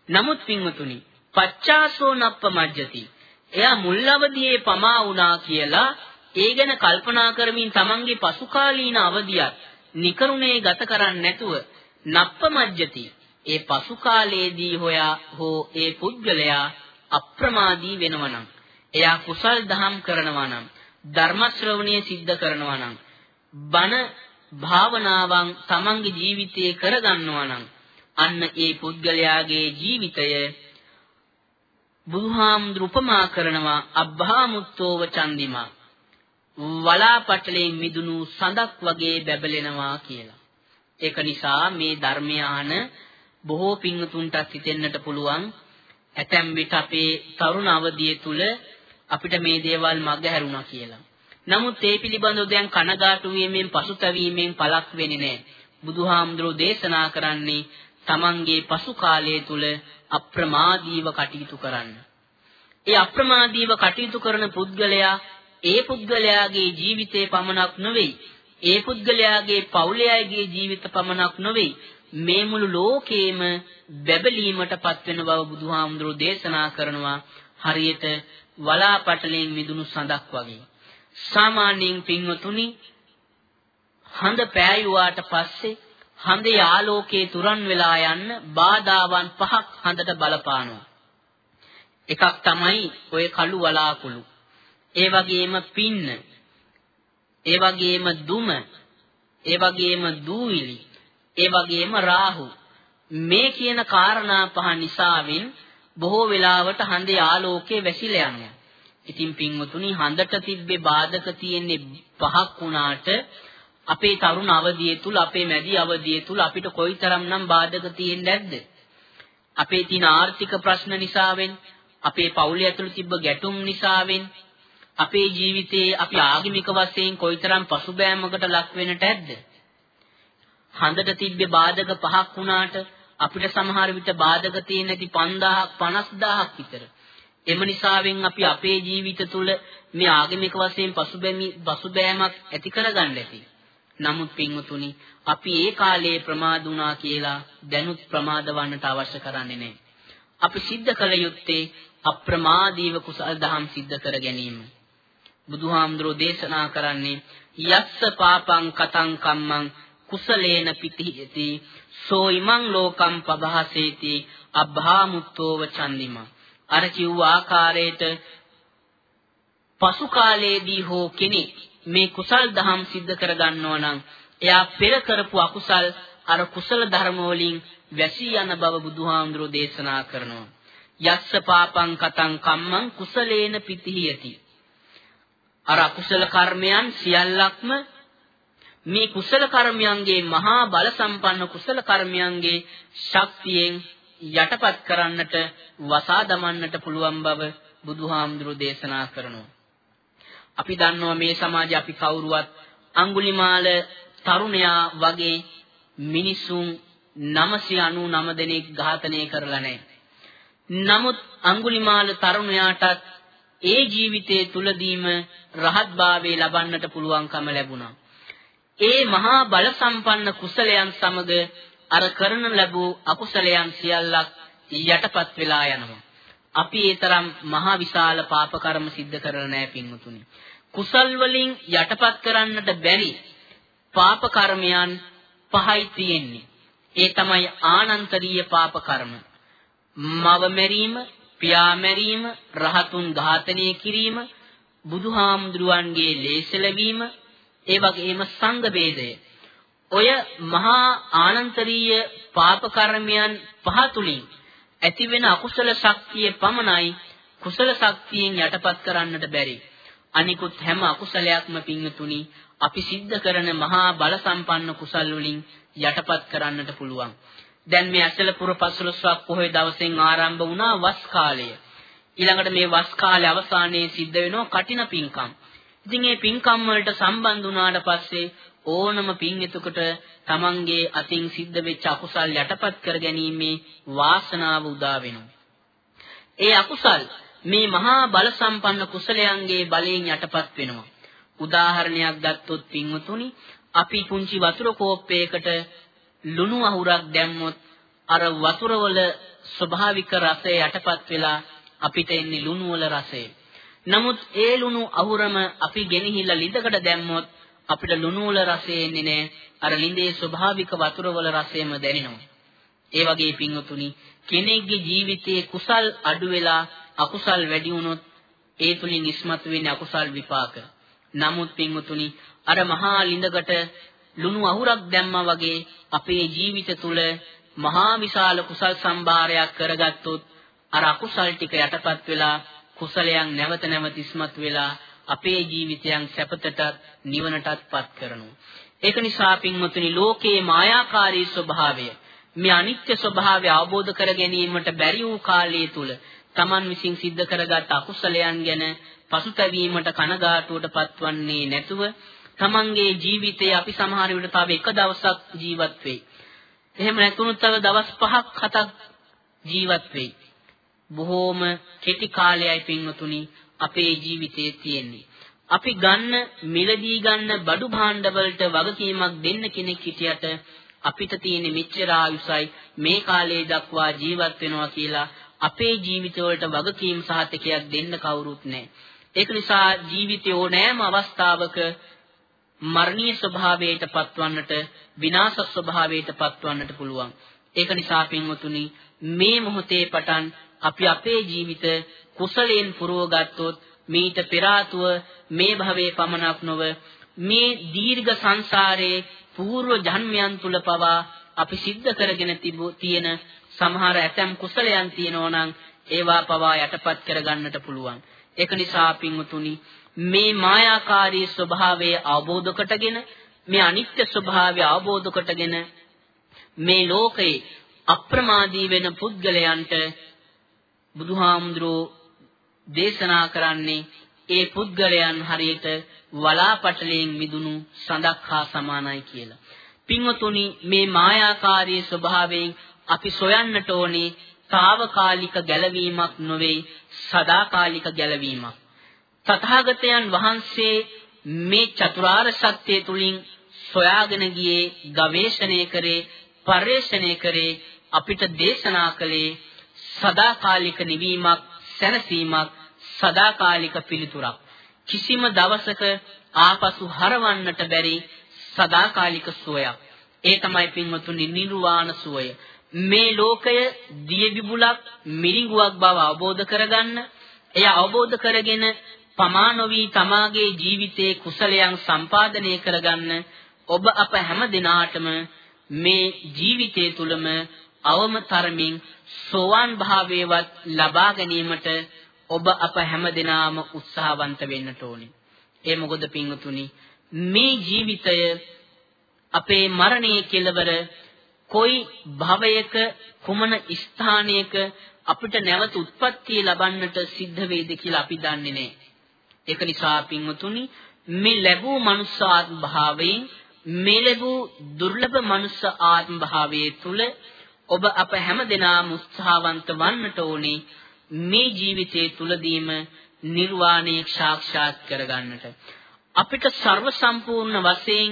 නමුත් පින්වතුනි, පච්චාසෝ නප්පමජ්ජති. එයා මුල් අවදියේ පමා වුණා කියලා ඒ ගැන කල්පනා කරමින් තමන්ගේ පසුකාලීන අවදියත් නිකරුණේ ගත කරන්නේ නැතුව නප්පමජ්ජති ඒ පසු කාලයේදී හොයා හෝ ඒ පුද්ගලයා අප්‍රමාදී වෙනවනම් එයා කුසල් දහම් කරනවා නම් ධර්ම ශ්‍රවණය සිද්ධ කරනවා නම් බණ භාවනාවන් තමන්ගේ ජීවිතයේ කරගන්නවා නම් අන්න ඒ පුද්ගලයාගේ ජීවිතය බුදුහාමුදුරු උපමා කරනවා අබ්බාමුත්තෝව චන්දිමා වලාපටලෙන් මිදුණු සඳක් වගේ බැබලෙනවා කියලා. ඒක නිසා මේ ධර්මය අහන බොහෝ පින්තුන්ටත් හිතෙන්නට පුළුවන් ඇතැම් විට අපේ තරුණ අවදිය තුල අපිට මේ දේවල් මගහැරුණා කියලා. නමුත් ඒ පිළිබඳව දැන් කනගාටු වීමෙන් පසුතැවීමෙන් පළක් වෙන්නේ නැහැ. බුදුහාමුදුරෝ දේශනා කරන්නේ තමන්ගේ පසු කාලය තුල අප්‍රමාදීව කටයුතු කරන්න. ඒ අප්‍රමාදීව කටයුතු කරන පුද්ගලයා ඒ පුද්ගලයාගේ ජීවිතේ පමණක් නෙවෙයි ඒ පුද්ගලයාගේ පවුලේ අයගේ ජීවිත පමණක් නෙවෙයි මේ මුළු ලෝකේම බැබලීමටපත් වෙන බව බුදුහාමුදුරෝ දේශනා කරනවා හරියට වලාපටලෙන් මිදුණු සඳක් වගේ. සාමාන්‍යයෙන් පින්වතුනි හඳ පෑයුවාට පස්සේ හඳේ ආලෝකයේ තුරන් වෙලා යන්න බාධාවන් පහක් හඳට බලපානවා. එකක් තමයි ඔය කළු වලාකුළු. ඒ වගේම පින්න. ඒ වගේම දුම. ඒ වගේම දූවිලි. ඒ වගේම රාහු. මේ කියන කාරණා පහ නිසාවෙන් බොහෝ වෙලාවට හඳේ ආලෝකය වැසිලා යනවා. ඉතින් පින්වතුනි හඳට තිබ්බේ බාධක තියෙන්නේ පහක් වුණාට අපේ තරුණ අවදියේ තුල අපේ මැදි අවදියේ තුල අපිට කොයිතරම්නම් බාධක තියෙන්නේ නැද්ද? අපේ තියෙන ආර්ථික ප්‍රශ්න නිසාවෙන් අපේ පවුලේ ඇතුළු තිබ්බ ගැටුම් නිසාවෙන් අපේ ජීවිතයේ අපි ආගමික වශයෙන් කොයිතරම් පසුබෑමකට ලක් වෙන්නට ඇද්ද? හඳට තිබ්බේ බාධක පහක් වුණාට අපිට සමහර විට බාධක තියෙන ඇති 5000ක් 50000ක් විතර. එම නිසාවෙන් අපි අපේ ජීවිත තුළ මේ ආගමික වශයෙන් පසුබෑමි පසුබෑමක් ඇති කරගන්න ඇති. නමුත් පින්වතුනි අපි ඒ කාලේ ප්‍රමාද වුණා කියලා දැනුත් ප්‍රමාද වන්නට අවශ්‍ය කරන්නේ නැහැ. අපි සිද්ධ කළ යුත්තේ අප්‍රමාදීව කුසල් දහම් සිද්ධ කර ගැනීම. බුදුහාමුදුරෝ දේශනා කරන්නේ යස්ස පාපං කතං කම්මං කුසලේන පිටිහිති සෝ ඉමං ලෝකම් පබහසේති අබ්භාමුත්තෝව චන්දිම. අර කිව්ව ආකාරයට පසු කාලයේදී හෝ කෙනෙක් මේ කුසල් දහම් සිද්ධ කර ගන්නවා නම් එයා පෙර කරපු අකුසල් අර කුසල ධර්ම වලින් වැසී යන බව බුදුහාමුදුරෝ දේශනා කරනවා. යස්ස පාපං කතං කම්මං කුසලේන පිටිහියති අර අකුසල කර්මයන් සියල්ලක්ම මේ කුසල කර්මයන්ගේ මහා බල සම්පන්න කුසල කර්මයන්ගේ ශක්තියෙන් යටපත් කරන්නට වසා දමන්නට පුළුවන් බව බුදුහාමුදුරු දේශනා කරනවා. අපි දන්නවා මේ සමාජයේ අපි කවුරුවත් අඟුලිමාල තරුණයා වගේ මිනිසුන් 999 දෙනෙක් ඝාතනය කරලා නැහැ. නමුත් අඟුලිමාල තරුණයාටත් ඒ ජීවිතයේ තුලදීම රහත්භාවය ලබන්නට පුළුවන්කම ලැබුණා. ඒ මහා බල සම්පන්න කුසලයන් සමග අර කරන ලැබූ අකුසලයන් සියල්ලක් යටපත් වෙලා යනවා. අපි ඒ තරම් මහා විශාල පාප කර්ම සිද්ධ කරලා නැහැ පින්වතුනි. කුසල් වලින් යටපත් කරන්නට බැරි පාප කර්මයන් පහයි තියෙන්නේ. ඒ තමයි ආනන්තරීය පාප කර්ම. මව මෙරීම, පියා මැරීම, රහතුන් ඝාතනය කිරීම, බුදුහාමුදුරුවන්ගේ ලේස ලැබීම, ඒ වගේම සංඝ ભેදය. ඔය මහා ආනන්තරීය පාප කර්මයන් පහ තුලින් ඇතිවෙන අකුසල ශක්තිය පමණයි කුසල ශක්තියෙන් යටපත් කරන්නට බැරි. අනිකුත් හැම අකුසලයක්ම පිංතුනි අපි සිද්ධ කරන මහා බල සම්පන්න කුසල් වලින් යටපත් කරන්නට පුළුවන්. දැන් මේ අසල පුර පසළොස්වක් පොහොය දවසෙන් ආරම්භ වුණා වස් කාලය. ඊළඟට මේ වස් කාලේ අවසානයේ සිද්ධ වෙනවා කටින පින්කම්. ඉතින් මේ පින්කම් වලට සම්බන්ධ වුණාට පස්සේ ඕනම පින් එතකොට තමන්ගේ අතින් සිද්ධ වෙච්ච අකුසල් යටපත් කර ගැනීමේ වාසනාව උදා වෙනවා. ඒ අකුසල් මේ මහා බල සම්පන්න කුසලයන්ගේ බලයෙන් යටපත් වෙනවා. උදාහරණයක් ගත්තොත් පින්වතුනි අපි පුංචි වතුර කෝප්පයකට ලුණු අහුරක් දැම්මොත් අර වතුරවල ස්වභාවික රසය යටපත් වෙලා අපිට එන්නේ ලුණු වල රසය. නමුත් ඒ ලුණු අහුරම අපි ගෙනහිල්ලා ලිඳකට දැම්මොත් අපිට ලුණු වල රසය එන්නේ නැහැ. අර ලිඳේ ස්වභාවික වතුර වල රසයම දැනෙනවා. ඒ වගේ පින්වතුනි කෙනෙක්ගේ ජීවිතයේ කුසල් අඩු වෙලා අකුසල් වැඩි වුණොත් ඒ තුලින් ඉස්මතු වෙන්නේ අකුසල් විපාක. නමුත් පින්වතුනි අර මහා ලිඳකට ලුණු අහුරක් දැම්මා වගේ අපේ ජීවිත තුල මහා විශාල කුසල් සම්භාරයක් කරගත්තොත් අර අකුසල් ටික යටපත් වෙලා කුසලයන් නැවත නැවත ඉස්මතු වෙලා අපේ ජීවිතයන් සැපතටත් නිවනටත්පත් කරනවා. ඒක නිසා පින්වතුනි ලෝකයේ මායාකාරී ස්වභාවය මේ අනිත්‍ය ස්වභාවය අවබෝධ කර ගැනීමට බැරි වූ කාලය තුල Taman විසින් සිද්ධ කරගත් අකුසලයන් ගැන පසුතැවීමට කනගාටුවට පත්වන්නේ නැතුව Tamanගේ ජීවිතේ අපි සමහර විට තව එක දවසක් ජීවත් වෙයි. එහෙම නැතුණු තව දවස් 5ක් 7ක් ජීවත් වෙයි. බොහෝම කෙටි කාලයයි පින්වතුනි අපේ ජීවිතයේ තියෙන්නේ. අපි ගන්න මිලදී ගන්න බඩු භාණ්ඩ වලට වගකීමක් දෙන්න කෙනෙක් හිටියට අපිට තියෙන මෙච්චර ආයුසයි මේ කාලයේ දක්වා ජීවත් වෙනවා කියලා අපේ ජීවිතවලට වගකීම් සහතිකයක් දෙන්න කවුරුත් නැහැ. ඒක නිසා ජීවිතයේ ඕනෑම අවස්ථාවක මරණීය ස්වභාවයට පත්වන්නට විනාශ ස්වභාවයට පත්වන්නට පුළුවන්. ඒක නිසා පින්වතුනි මේ මොහොතේ පටන් අපි අපේ ජීවිත කුසලයෙන් පුරවගත්තොත් මීට පෙර මේ භවයේ පමණක් නොව මේ දීර්ඝ සංසාරයේ పూర్ව ජන්මයන් තුල පවා අපි සිද්ධ කරගෙන තියෙන සමහර ඇතම් කුසලයන් තියෙනවා නම් ඒවා පවා යටපත් කරගන්නට පුළුවන්. ඒක නිසා පින්වතුනි මේ මායාකාරී ස්වභාවය අවබෝධ කොටගෙන මේ අනිත්‍ය ස්වභාවය අවබෝධ කොටගෙන මේ ලෝකේ අප්‍රමාදී වෙන පුද්ගලයන්ට බුදුහාමුදුරෝ දේශනා කරන්නේ ඒ පුද්ගලයන් හරියට වලාපටලයෙන් මිදුණු සඳක් හා සමානයි කියලා. පින්වතුනි මේ මායාකාරී ස්වභාවයෙන් අපි සොයන්නට ඕනේ తాවකාලික ගැලවීමක් නොවේ සදාකාලික ගැලවීමක්. තථාගතයන් වහන්සේ මේ චතුරාර්ය සත්‍ය තුලින් සොයාගෙන ගියේ ගවේෂණය කරේ පරිශ්‍රණය කරේ අපිට දේශනා කළේ සදාකාලික නිවීමක් සැනසීමක් සදාකාලික පිළිතුරක්. කිසිම දවසක ආපසු හරවන්නට බැරි සදාකාලික සුවයක්. ඒ තමයි පින්වතුනි නිර්වාණ සුවය. මේ ලෝකය දිය විබුලක් මිරිඟුවක් බව අවබෝධ කරගන්න එය අවබෝධ කරගෙන පමා නොවි තමාගේ ජීවිතයේ කුසලයන් සම්පාදනය කරගන්න ඔබ අප හැම දිනාටම මේ ජීවිතය තුලම අවම තරමින් සෝවාන් භාවයවත් ලබා ගැනීමට ඔබ අප හැම දිනාම උත්සාහවන්ත වෙන්නට ඕනේ. ඒ මොකද පින්වතුනි මේ ජීවිතය අපේ මරණයේ කෙලවර කොයි භවයක කුමන ස්ථානයක අපිට නැවත උත්පත්ති ලබන්නට සිද්ධ වේද කියලා අපි දන්නේ නැහැ. ඒක නිසා පින්වතුනි මේ ලැබූ මනුස්ස ආත්ම භාවයෙන් මේ ලැබූ දුර්ලභ මනුස්ස ආත්ම භාවයේ තුල ඔබ අප හැම දිනම උත්සාහවන්ත වන්නට ඕනේ මේ ජීවිතයේ තුලදීම නිර්වාණය සාක්ෂාත් කරගන්නට අපිට ਸਰව සම්පූර්ණ වශයෙන්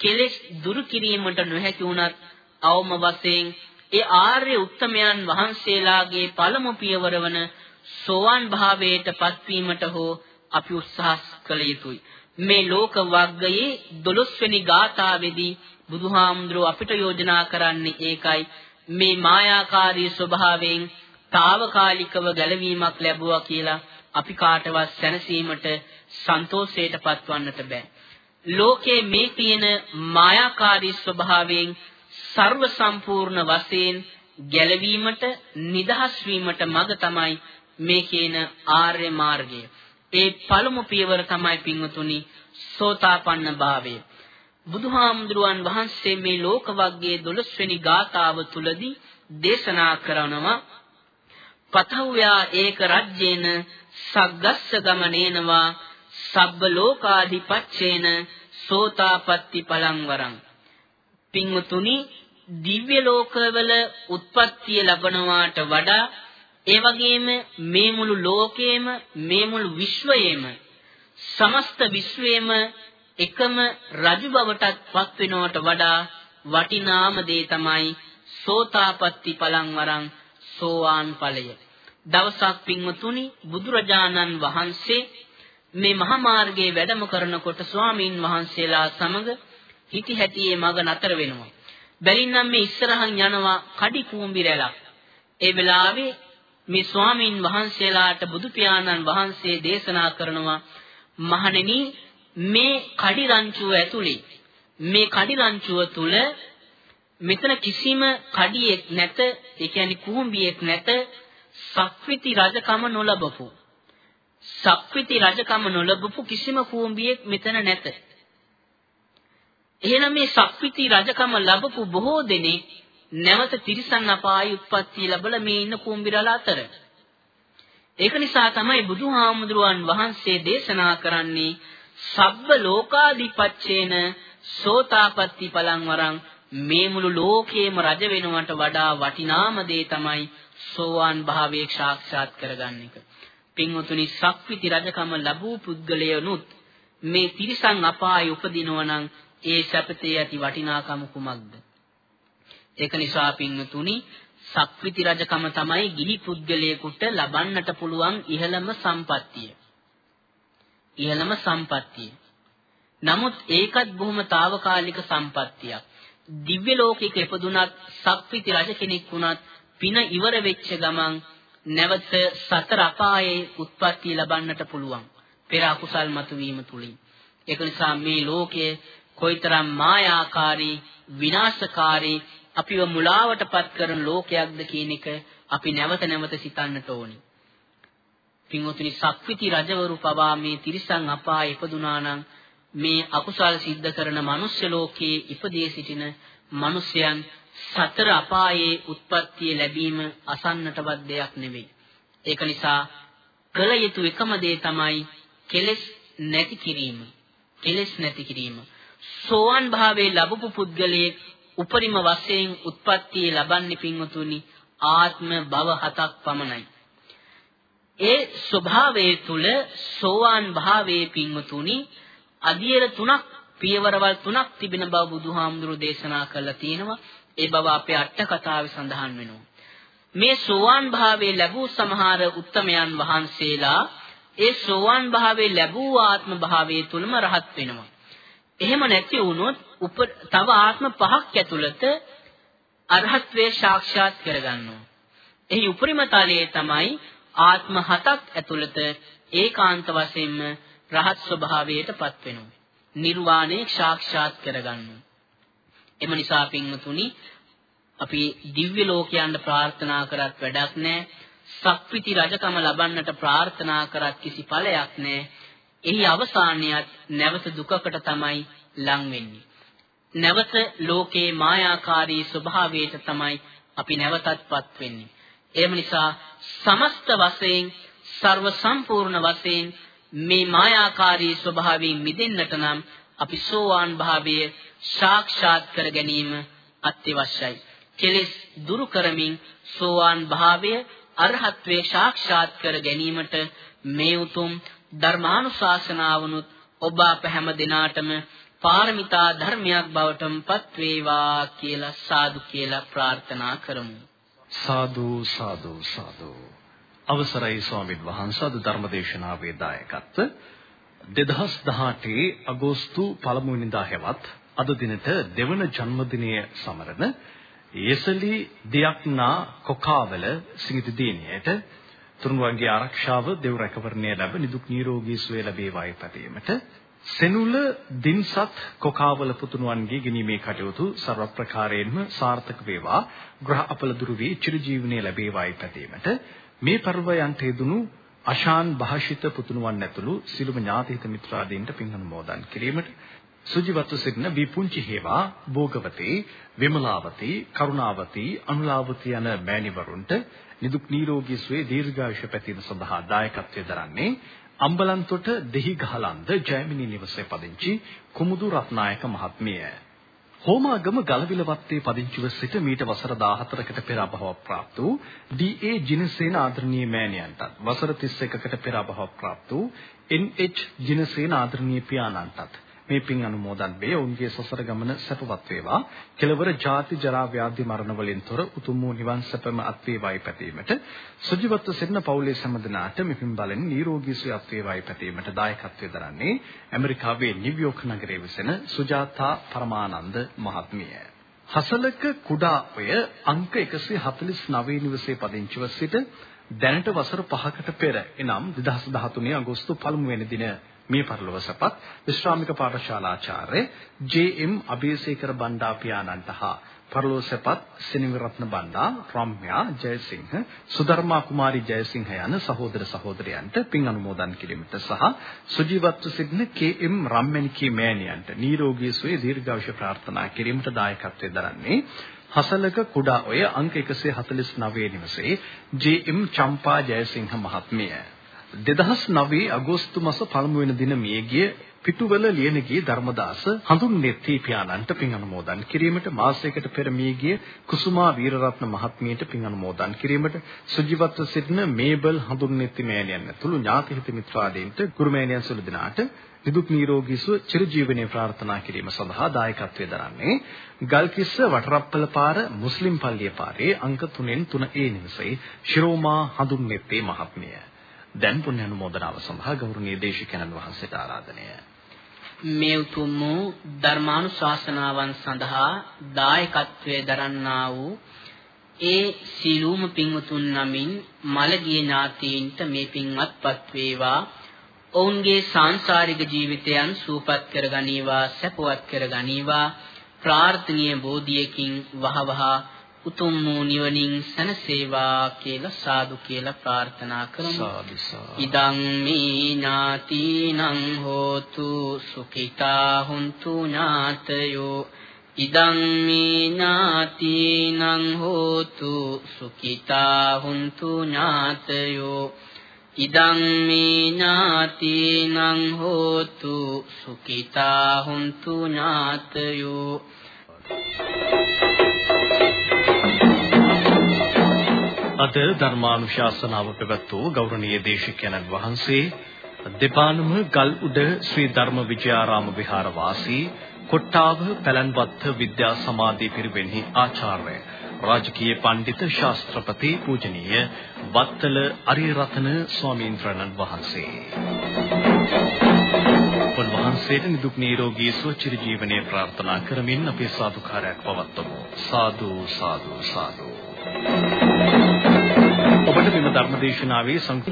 කෙලෙස් දුරු කිරීමට නොහැකි වුණත් අවම වශයෙන් ඒ ආර්ය උත්තමයන් වහන්සේලාගේ පළමු පියවර වන සෝවාන් භාවයට පත්වීමට හෝ අපි උත්සාහ කළ යුතුයි. මේ ලෝක වග්ගයේ 12 වෙනි ගාථාවේදී බුදුහාමුදුරුව අපිට යෝජනා කරන්නේ ඒකයි මේ මායාකාරී ස්වභාවයෙන් తాවකාලිකව ගැලවීමක් ලැබුවා කියලා අපි කාටවත් සැනසීමට සන්තෝෂයට පත්වන්නට බෑ. ලෝකයේ මේ තියෙන මායාකාරී ස්වභාවයෙන් ਸਰව සම්පූර්ණ වශයෙන් ගැලවීමට නිදහස් වීමට මඟ තමයි මේ කියන ආර්ය මාර්ගය. ඒ පළමු පියවර තමයි පින්වතුනි සෝතාපන්න භාවය. බුදුහාමුදුරුවන් වහන්සේ මේ ලෝක වර්ගයේ 12 වෙනි ගාථාව තුලදී දේශනා කරනවා පතව්‍යා ඒක රජ්‍යේන සග්ගස්ස ගමනේනවා සබ්බ ලෝකාධිපච්චේන සෝතාපට්ටි පලං වරං පින්වතුනි දිව්‍ය ලෝකවල උත්පත්තිය ලබනවාට වඩා ඒ වගේම මේ මුළු ලෝකයේම මේ මුළු විශ්වයේම සමස්ත විශ්වයේම එකම රජු බවටත් පත් වෙනවට වඩා වටිනාම දේ තමයි සෝතාපට්ටි පලං වරං සෝවාන් ඵලය. දවසක් පින්වතුනි බුදුරජාණන් වහන්සේ මේ මහා මාර්ගයේ වැඩම කරනකොට ස්වාමීන් වහන්සේලා සමග හිටි හැටියේ මග නතර වෙනවා. බැලින්නම් මේ ඉස්සරහන් යනවා කඩි කූඹි රැලක්. ඒ වෙලාවේ මේ ස්වාමීන් වහන්සේලාට බුදු පියාණන් වහන්සේ දේශනා කරනවා මහණෙනි මේ කඩි රංචුව ඇතුලේ මේ කඩි රංචුව තුල මෙතන කිසිම කඩියෙක් නැත ඒ කියන්නේ කූඹියෙක් නැත සක්විති රජකම නොලබපු. සක්විති රජකම නොලබපු කිසිම කූඹියෙක් මෙතන නැත. එහෙනම් මේ සක්විති රජකම ලැබපු බොහෝ දෙනෙක් නැවත තිරිසන් අපායේ උත්පත්ති ලැබලා මේ ඉන්න කුඹිරල අතර. ඒක නිසා තමයි බුදුහාමුදුරුවන් වහන්සේ දේශනා කරන්නේ සබ්බ ලෝකාදිපච්චේන සෝතාපට්ටි පලං වරං මේ මුළු ලෝකේම රජ වෙනවට වඩා වටිනාම දේ තමයි සෝවාන් භාවයේ සාක්ෂාත් කරගන්න එක. පින්වතුනි සක්විති රජකම ලැබූ පුද්ගලයනුත් මේ තිරිසන් අපායේ උපදිනවා නම් ඒ සැපතේ ඇති වටිනාකම කුමක්ද? ඒක නිසා පින්තුනි සක්විති රජකම තමයි ගිහි පුද්ගලයෙකුට ලබන්නට පුළුවන් ඉහළම සම්පත්තිය. ඉහළම සම්පත්තිය. නමුත් ඒකත් බොහොම తాවකාලික සම්පත්තියක්. දිව්‍ය ලෝකයක ඉපදුනත් සක්විති රජ කෙනෙක් වුණත් පින ඉවර වෙච්ච ගමන් නැවත සතර අපායේ උත්පත්ති ලබන්නට පුළුවන්. පෙර අකුසල් මතුවීම තුලින්. ඒක නිසා මේ ලෝකයේ කොයිතරම් මායාකාරී විනාශකාරී අපිව මුලාවටපත් කරන ලෝකයක්ද කියන එක අපි නැවත නැවත සිතන්නට ඕනි. පින්වතුනි සක්විති රජවරු පවා මේ තිරිසන් අපායේ ඉපදුනා නම් මේ අකුසල් සිද්ධ කරන මනුෂ්‍ය ලෝකයේ ඉපදී සිටින මිනිසයන් සතර අපායේ උත්පත්තිය ලැබීම අසන්නටවත් දෙයක් නෙවෙයි. ඒක නිසා කළ යුතු එකම දේ තමයි කෙලෙස් නැති කිරීම. කෙලෙස් නැති කිරීම. සෝවන් භාවයේ ලැබපු පුද්ගලයෙක් උපරිම වශයෙන් උත්පත්ති ලබන්නේ පින්වතුනි ආත්ම භව හතක් පමණයි. ඒ ස්වභාවයේ තුල සෝවාන් භාවයේ පින්වතුනි අධියර තුනක් පියවරවල් තුනක් තිබෙන බව බුදුහාමුදුරු දේශනා කරලා තියෙනවා. ඒ බව අපේ අට කතාවේ සඳහන් වෙනවා. මේ සෝවාන් භාවයේ ලැබූ සමහර උත්තමයන් වහන්සේලා ඒ සෝවාන් භාවයේ ලැබූ ආත්ම භාවයේ තුලම රහත් වෙනවා. එහෙම නැති වුණොත් තව ආත්ම පහක් ඇතුළත අරහත්වේ සාක්ෂාත් කරගන්නවා. එහි උපරිම තලයේ තමයි ආත්ම හතක් ඇතුළත ඒකාන්ත වශයෙන්ම රහත් ස්වභාවයටපත් වෙනවා. නිර්වාණය සාක්ෂාත් කරගන්නවා. එම නිසා පින්වතුනි අපි දිව්‍ය ලෝකයන්ට ප්‍රාර්ථනා කරත් වැඩක් නැහැ. සක්විති රජකම ලබන්නට ප්‍රාර්ථනා කරත් කිසි ඵලයක් නැහැ. එහි අවසානයත් නැවත දුකකට තමයි ලං වෙන්නේ. නැවත ලෝකේ මායාකාරී ස්වභාවයට තමයි අපි නැවතත්පත් වෙන්නේ. එම නිසා සමස්ත වශයෙන් ਸਰව සම්පූර්ණ වශයෙන් මේ මායාකාරී ස්වභාවයෙන් මිදෙන්නට නම් අපි සෝවාන් භාවය සාක්ෂාත් කර ගැනීම අත්‍යවශ්‍යයි. කෙලෙස් දුරු කරමින් සෝවාන් භාවය අරහත්වේ සාක්ෂාත් කර ගැනීමට මේ උතුම් ධර්මානුශාසනාවනුත් ඔබ අප හැම දිනාටම පාරමිතා ධර්මයක් බවටම පත් වේවා කියලා සාදු කියලා ප්‍රාර්ථනා කරමු. සාදු සාදු සාදු. අවසරයි ස්වාමීන් වහන්සේ අද ධර්මදේශනාවේ දායකත්ව 2018 අගෝස්තු පළමු වෙනිදා හැවත් අද දිනට දෙවන ජන්මදිනය සමරන යසලි දියක්නා කොකාවල සිඟිති දිනයට තුරුන්වන්ගේ ආරක්ෂාව දෙව් රැකවරණය ලැබ නිදුක් නිරෝගී සුවය ලැබේවායි පැතීමට සෙනුල දින්සත් කොකාවල පුතුණුවන්ගේ ගිනීමේ කටයුතු ਸਰව ප්‍රකාරයෙන්ම සාර්ථක වේවා. ග්‍රහ අපල දුරු වී චිරජීවනයේ ලැබේවායි පැතීමට මේ පර්වයන්ට යෙදුණු අශාන් භාෂිත පුතුණුවන් ඇතුළු සිළුම ඥාතිහිත මිත්‍රාදීන්ට පින් අනුමෝදන් කිරීමට සුජීවත්ව සිටින විපුංචි හේවා භෝගවතී විමලාවතී කරුණාවතී අනුලාවතී යන මෑණිවරුන්ට නිදුක් නිරෝගී සුවේ දීර්ඝායුෂ පැතීම සඳහා දායකත්වයේ දරන්නේ අම්බලන්තොට දෙහිගහලන්ද ජයමිනි නිවසේ පදිංචි කුමුදු රත්නායක මහත්මිය. හෝමාගම ගලවිලවත්තේ පදිංචිව සිට මීට වසර 14කට පෙර අභව ප්‍රාප්ත වූ ඩී.ඒ. ජිනසේන ආදරණීය මෑණියන්ටත් වසර 31කට පෙර අභව ප්‍රාප්ත වූ එන්.එච්. ජිනසේන ආදරණීය පියාණන්ටත් මේ පින් අනුමෝදන් වේ. ඔවුන්ගේ සසර ගමන සැපවත් වේවා. කෙලවර ජාති ජරා ව්‍යාධි මරණ වලින් තොර උතුම් වූ නිවන් සැපම අත් වේවායි පැතීමට සුජීවත්ව සිටින පවුලේ සම්මදනාට මෙපින් බලෙන් නිරෝගී සුවපත් වේවායි පැතීමට දායකත්වයෙන් දරන්නේ ඇමරිකාවේ නිව්යෝක් නගරයේ විසෙන සුජාතා පරමානන්ද මහත්මිය. හසලක කුඩා ඔය අංක 149 නිවසේ පදිංචිව සිට දැනට වසර 5කට පෙර එනම් 2013 අගෝස්තු 1 වෙනි දින මේ පරිලෝක සපත් විශ්‍රාමික පාඨශාලාචාර්ය ජේ.එම්. අබේසේකර බණ්ඩා පියාණන්ට හා පරිලෝක සපත් සිනිවිරත්න බණ්ඩා රම්‍යා ජයසිංහ සුධර්මා කුමාරි ජයසිංහ යන සහෝදර සහෝදරයන්ට පින් අනුමෝදන් කිරීමට සහ සුජීවත්ව සිටින කේ.එම්. රම්මැණිකේ මෑණියන්ට නිරෝගී සුවය දීර්ඝායුෂ ප්‍රාර්ථනා කිරීමට දායකත්වයෙන් දරන්නේ හසලක කුඩා ඔය අංක 149 නිවසේ ජේ.එම්. චම්පා ජයසිංහ මහත්මිය 2009 අගෝස්තු මාස පළමුවෙනි දින මියගිය පිටුවල ලියනගේ ධර්මදාස හඳුන්නෙත්ති පියාණන්ට පින් අනුමෝදන් කිරීමට මාසයකට පෙර මියගිය කුසුමා වීරරත්න මහත්මියට පින් අනුමෝදන් කිරීමට සුජීවත්ව සිටින මේබල් හඳුන්නෙත්ති මෑණියන් ඇතුළු ඥාතිහිත මිත්‍රාදීන්ට ගුරු මෑණියන් සුළු දිනාට නිදුක් නිරෝගී සුව චිරජීවනයේ ප්‍රාර්ථනා කිරීම සඳහා දායකත්වයෙන් දරන්නේ ගල්කිස්ස වටරප්පල පාර මුස්ලිම් පල්ලිය පාරේ අංක 3න් 3A නිවසේ ශිරෝමා හඳුන්නෙත්තේ මහත්මිය. දැන් පුණ්‍ය අනුමෝදනාව සඳහා ගෞරවනීය දේශිකයන්න් වහන්සේට ආරාධනය. මේ උතුම් වූ ධර්මානුශාසනාවන් සඳහා දායකත්වයේ දරන්නා වූ ඒ සීලූම පින්වතුන් නමින් මළගිය ඥාතීන්ට මේ පින්වත්පත් වේවා. ඔවුන්ගේ සාංශාරික ජීවිතයන් සූපත් කරගනීවා සැපවත් කරගනීවා ප්‍රාර්ථනීය බෝධියකින් වහවහ. උතුම් වූ නිවනින් සනසේවා කියලා සාදු කියලා ප්‍රාර්ථනා කරමු. ඉදං මේ ඥාතිනං හෝතු සුඛිතා හුන්තු ඥාතයෝ. ඉදං මේ ඥාතිනං හෝතු සුඛිතා හුන්තු ඥාතයෝ. ඉදං මේ ඥාතිනං හෝතු සුඛිතා හුන්තු ඥාතයෝ අද ධර්මානුශාසනාව පැවැත්වූ ගෞරවනීය දේශකයන්න් වහන්සේ දෙපානම ගල් උඩ ශ්‍රී ධර්ම විජයාරාම විහාර වාසී කොට්ටාව පැලන්වත්ත විද්‍යා සමාධි පිරිවෙන්හි ආචාර්ය රාජකීය පඬිත ශාස්ත්‍රපති පූජනීය වත්තල අරියරතන ස්වාමීන් වහන්සේ. උන්වහන්සේට නිදුක් නිරෝගී සුව චිර ජීවනයේ ප්‍රාර්ථනා කරමින් අපේ සාදුකාරයක් පවත්වමු. සාදු සාදු සාදු. ඔබට මෙම ධර්මදේශනාවේ සංකෘත